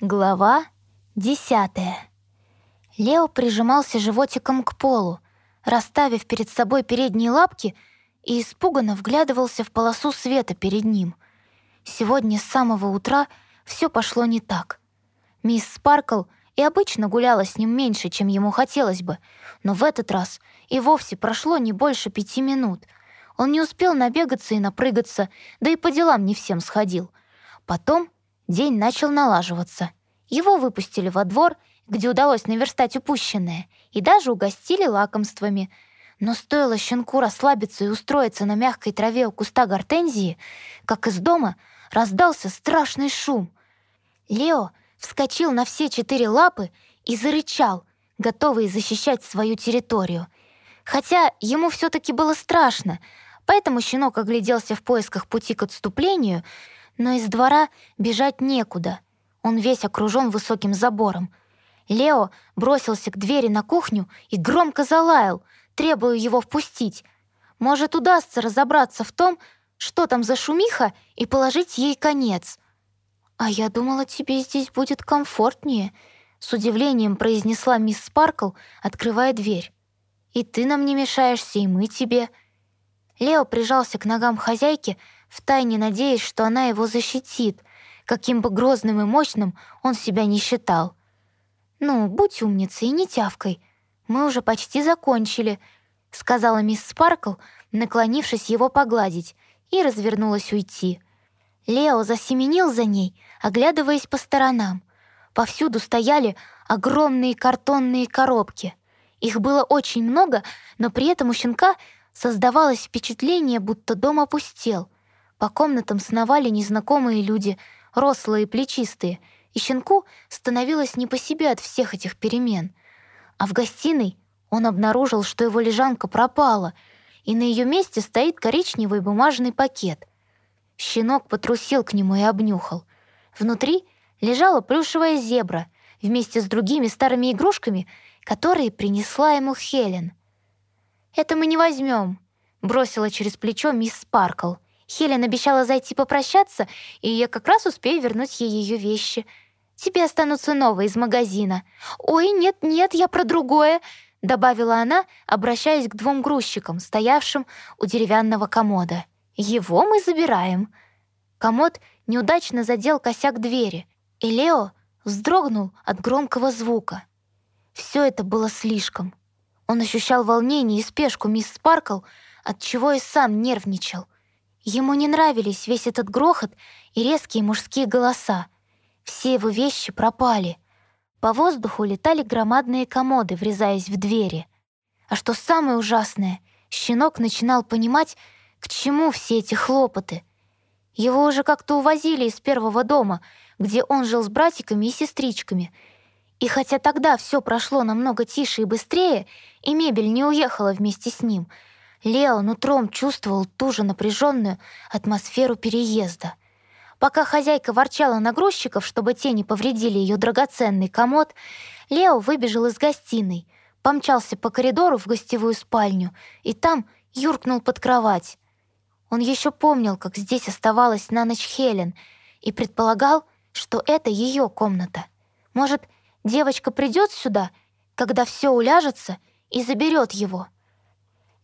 Глава десятая. Лео прижимался животиком к полу, расставив перед собой передние лапки и испуганно вглядывался в полосу света перед ним. Сегодня с самого утра все пошло не так. Мисс Спаркл и обычно гуляла с ним меньше, чем ему хотелось бы, но в этот раз и вовсе прошло не больше пяти минут. Он не успел набегаться и напрыгаться, да и по делам не всем сходил. Потом День начал налаживаться. Его выпустили во двор, где удалось наверстать упущенное, и даже угостили лакомствами. Но стоило щенку расслабиться и устроиться на мягкой траве у куста гортензии, как из дома раздался страшный шум. Лео вскочил на все четыре лапы и зарычал, готовый защищать свою территорию. Хотя ему все таки было страшно, поэтому щенок огляделся в поисках пути к отступлению — но из двора бежать некуда. Он весь окружен высоким забором. Лео бросился к двери на кухню и громко залаял, требуя его впустить. Может, удастся разобраться в том, что там за шумиха, и положить ей конец. «А я думала, тебе здесь будет комфортнее», — с удивлением произнесла мисс Спаркл, открывая дверь. «И ты нам не мешаешься, и мы тебе». Лео прижался к ногам хозяйки, втайне надеясь, что она его защитит, каким бы грозным и мощным он себя не считал. «Ну, будь умницей и не тявкой. Мы уже почти закончили», — сказала мисс Спаркл, наклонившись его погладить, и развернулась уйти. Лео засеменил за ней, оглядываясь по сторонам. Повсюду стояли огромные картонные коробки. Их было очень много, но при этом у щенка создавалось впечатление, будто дом опустел — по комнатам сновали незнакомые люди, рослые и плечистые, и щенку становилось не по себе от всех этих перемен. А в гостиной он обнаружил, что его лежанка пропала, и на ее месте стоит коричневый бумажный пакет. Щенок потрусил к нему и обнюхал. Внутри лежала плюшевая зебра вместе с другими старыми игрушками, которые принесла ему Хелен. «Это мы не возьмем», — бросила через плечо мисс Спаркл — Хелен обещала зайти попрощаться, и я как раз успею вернуть ей ее вещи. Тебе останутся новые из магазина. Ой, нет-нет, я про другое, добавила она, обращаясь к двум грузчикам, стоявшим у деревянного комода. Его мы забираем. Комод неудачно задел косяк двери, и Лео вздрогнул от громкого звука. Все это было слишком. Он ощущал волнение и спешку мисс Спаркл, от чего и сам нервничал — Ему не нравились весь этот грохот и резкие мужские голоса. Все его вещи пропали. По воздуху летали громадные комоды, врезаясь в двери. А что самое ужасное, щенок начинал понимать, к чему все эти хлопоты. Его уже как-то увозили из первого дома, где он жил с братиками и сестричками. И хотя тогда все прошло намного тише и быстрее, и мебель не уехала вместе с ним — Лео нутром чувствовал ту же напряженную атмосферу переезда. Пока хозяйка ворчала на грузчиков, чтобы те не повредили ее драгоценный комод, Лео выбежал из гостиной, помчался по коридору в гостевую спальню и там юркнул под кровать. Он еще помнил, как здесь оставалась на ночь Хелен, и предполагал, что это ее комната. Может, девочка придет сюда, когда все уляжется, и заберет его —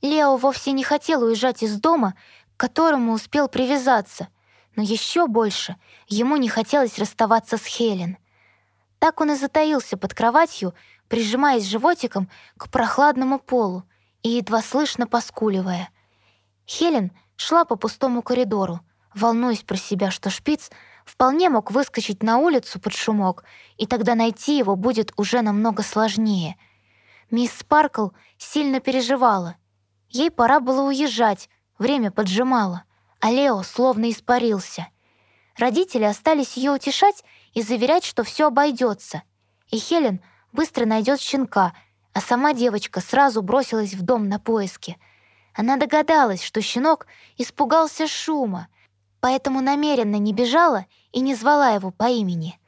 Лео вовсе не хотел уезжать из дома, к которому успел привязаться, но еще больше ему не хотелось расставаться с Хелен. Так он и затаился под кроватью, прижимаясь животиком к прохладному полу и едва слышно поскуливая. Хелен шла по пустому коридору, волнуясь про себя, что шпиц вполне мог выскочить на улицу под шумок, и тогда найти его будет уже намного сложнее. Мисс Спаркл сильно переживала — Ей пора было уезжать, время поджимало, а Лео словно испарился. Родители остались ее утешать и заверять, что все обойдется. И Хелен быстро найдет щенка, а сама девочка сразу бросилась в дом на поиски. Она догадалась, что щенок испугался шума, поэтому намеренно не бежала и не звала его по имени.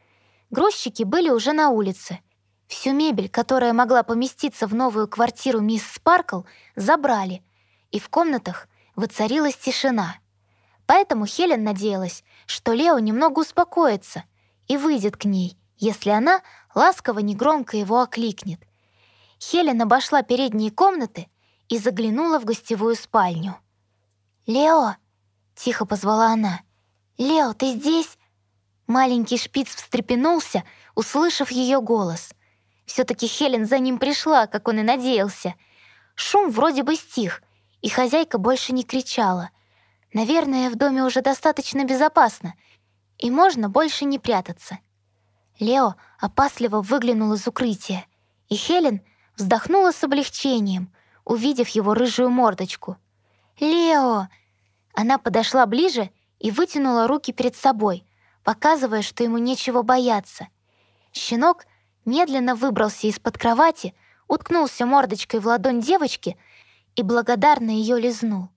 Грузчики были уже на улице, Всю мебель, которая могла поместиться в новую квартиру мисс Спаркл, забрали, и в комнатах воцарилась тишина. Поэтому Хелен надеялась, что Лео немного успокоится и выйдет к ней, если она ласково негромко его окликнет. Хелен обошла передние комнаты и заглянула в гостевую спальню. «Лео!» — тихо позвала она. «Лео, ты здесь?» Маленький шпиц встрепенулся, услышав ее голос. Все таки Хелен за ним пришла, как он и надеялся. Шум вроде бы стих, и хозяйка больше не кричала. Наверное, в доме уже достаточно безопасно, и можно больше не прятаться. Лео опасливо выглянул из укрытия, и Хелен вздохнула с облегчением, увидев его рыжую мордочку. «Лео!» Она подошла ближе и вытянула руки перед собой, показывая, что ему нечего бояться. Щенок медленно выбрался из-под кровати, уткнулся мордочкой в ладонь девочки и благодарно ее лизнул.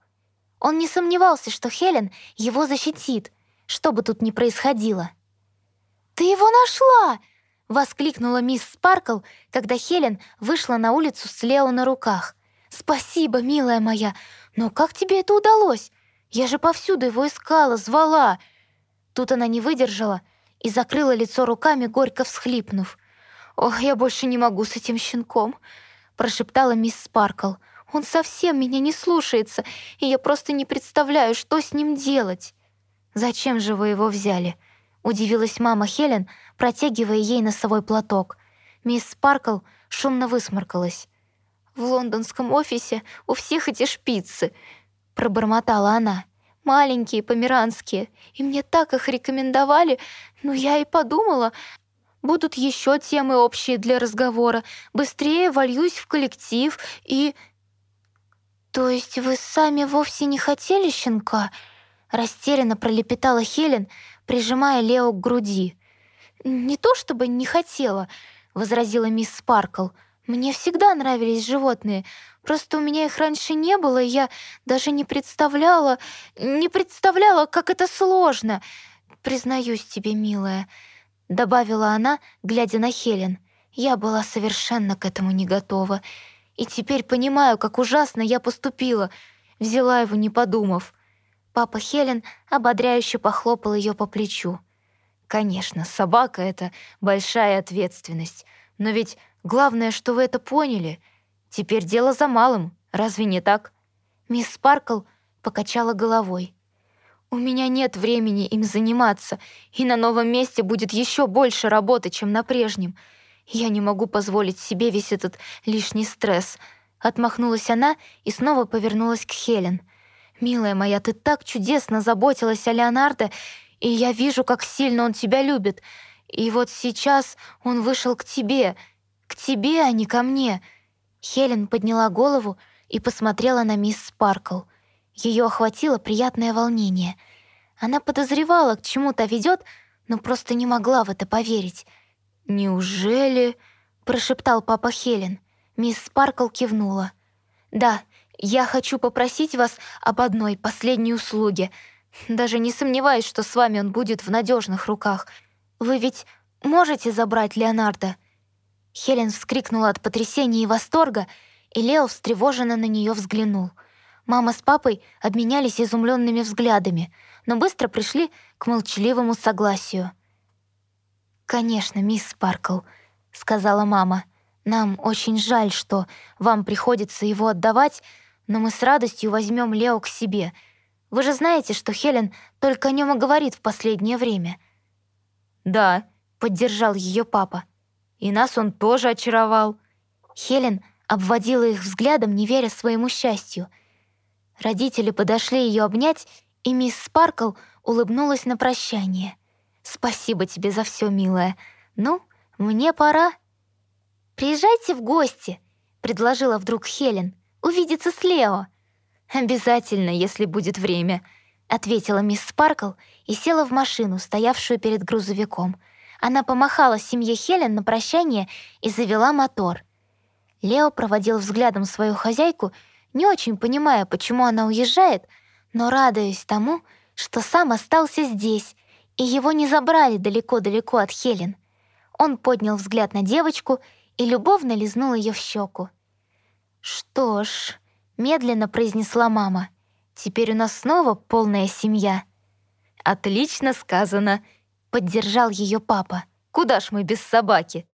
Он не сомневался, что Хелен его защитит, что бы тут ни происходило. «Ты его нашла!» — воскликнула мисс Спаркл, когда Хелен вышла на улицу с Лео на руках. «Спасибо, милая моя! Но как тебе это удалось? Я же повсюду его искала, звала!» Тут она не выдержала и закрыла лицо руками, горько всхлипнув. «Ох, я больше не могу с этим щенком», — прошептала мисс Спаркл. «Он совсем меня не слушается, и я просто не представляю, что с ним делать». «Зачем же вы его взяли?» — удивилась мама Хелен, протягивая ей носовой платок. Мисс Спаркл шумно высморкалась. «В лондонском офисе у всех эти шпицы», — пробормотала она маленькие, померанские, и мне так их рекомендовали, но я и подумала, будут еще темы общие для разговора, быстрее вольюсь в коллектив и... «То есть вы сами вовсе не хотели щенка?» Растерянно пролепетала Хелен, прижимая Лео к груди. «Не то чтобы не хотела», — возразила мисс Спаркл. «Мне всегда нравились животные, Просто у меня их раньше не было, и я даже не представляла, не представляла, как это сложно. Признаюсь тебе, милая, добавила она, глядя на Хелен. Я была совершенно к этому не готова. И теперь понимаю, как ужасно я поступила. Взяла его, не подумав. Папа Хелен ободряюще похлопал ее по плечу. Конечно, собака — это большая ответственность. Но ведь главное, что вы это поняли — Теперь дело за малым, разве не так?» Мисс Спаркл покачала головой. «У меня нет времени им заниматься, и на новом месте будет еще больше работы, чем на прежнем. Я не могу позволить себе весь этот лишний стресс». Отмахнулась она и снова повернулась к Хелен. «Милая моя, ты так чудесно заботилась о Леонардо, и я вижу, как сильно он тебя любит. И вот сейчас он вышел к тебе, к тебе, а не ко мне». Хелен подняла голову и посмотрела на мисс Спаркл. Ее охватило приятное волнение. Она подозревала, к чему-то ведет, но просто не могла в это поверить. «Неужели?» — прошептал папа Хелен. Мисс Спаркл кивнула. «Да, я хочу попросить вас об одной последней услуге. Даже не сомневаюсь, что с вами он будет в надежных руках. Вы ведь можете забрать Леонардо?» Хелен вскрикнула от потрясения и восторга, и Лео встревоженно на нее взглянул. Мама с папой обменялись изумленными взглядами, но быстро пришли к молчаливому согласию. «Конечно, мисс Спаркл», — сказала мама. «Нам очень жаль, что вам приходится его отдавать, но мы с радостью возьмем Лео к себе. Вы же знаете, что Хелен только о нем и говорит в последнее время». «Да», — поддержал ее папа. И нас он тоже очаровал. Хелен обводила их взглядом, не веря своему счастью. Родители подошли ее обнять, и мисс Спаркл улыбнулась на прощание. «Спасибо тебе за все, милая. Ну, мне пора». «Приезжайте в гости», — предложила вдруг Хелен. «Увидеться с Лео». «Обязательно, если будет время», — ответила мисс Спаркл и села в машину, стоявшую перед грузовиком — она помахала семье Хелен на прощание и завела мотор. Лео проводил взглядом свою хозяйку, не очень понимая, почему она уезжает, но радуясь тому, что сам остался здесь, и его не забрали далеко-далеко от Хелен. Он поднял взгляд на девочку и любовно лизнул ее в щеку. «Что ж», — медленно произнесла мама, — «теперь у нас снова полная семья». «Отлично сказано», — поддержал ее папа. Куда ж мы без собаки?»